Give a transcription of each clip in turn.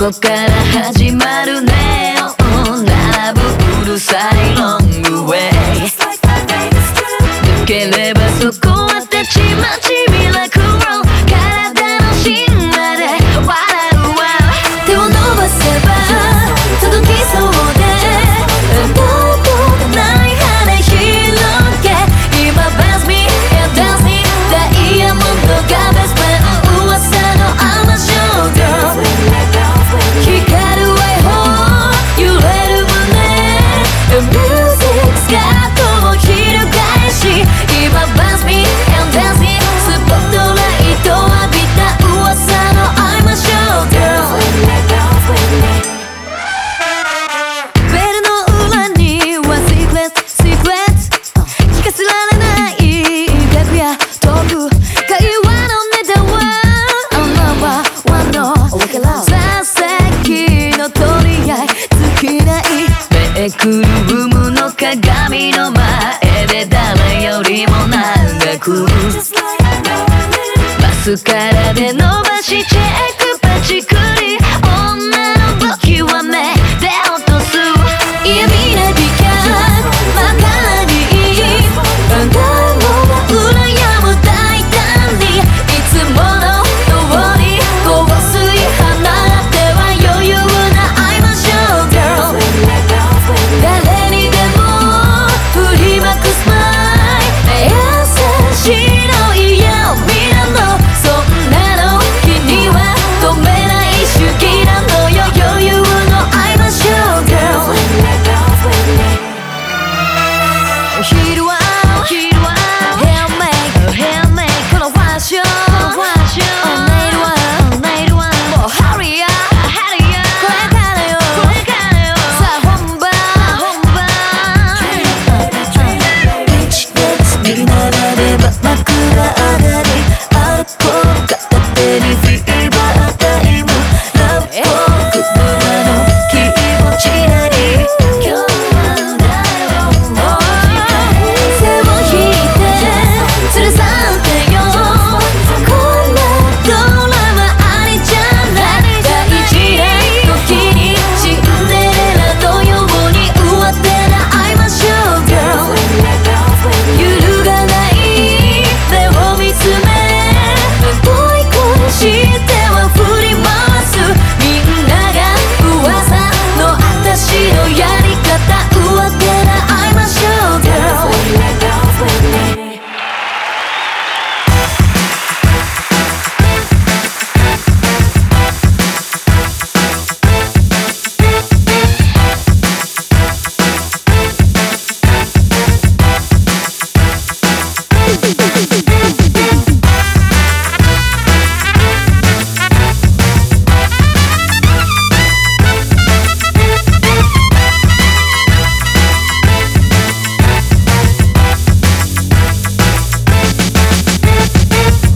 ここからえくるムの鏡の前で誰よりも長くマスカラで伸ばしチェックパチクリ。女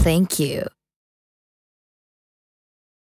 Thank you.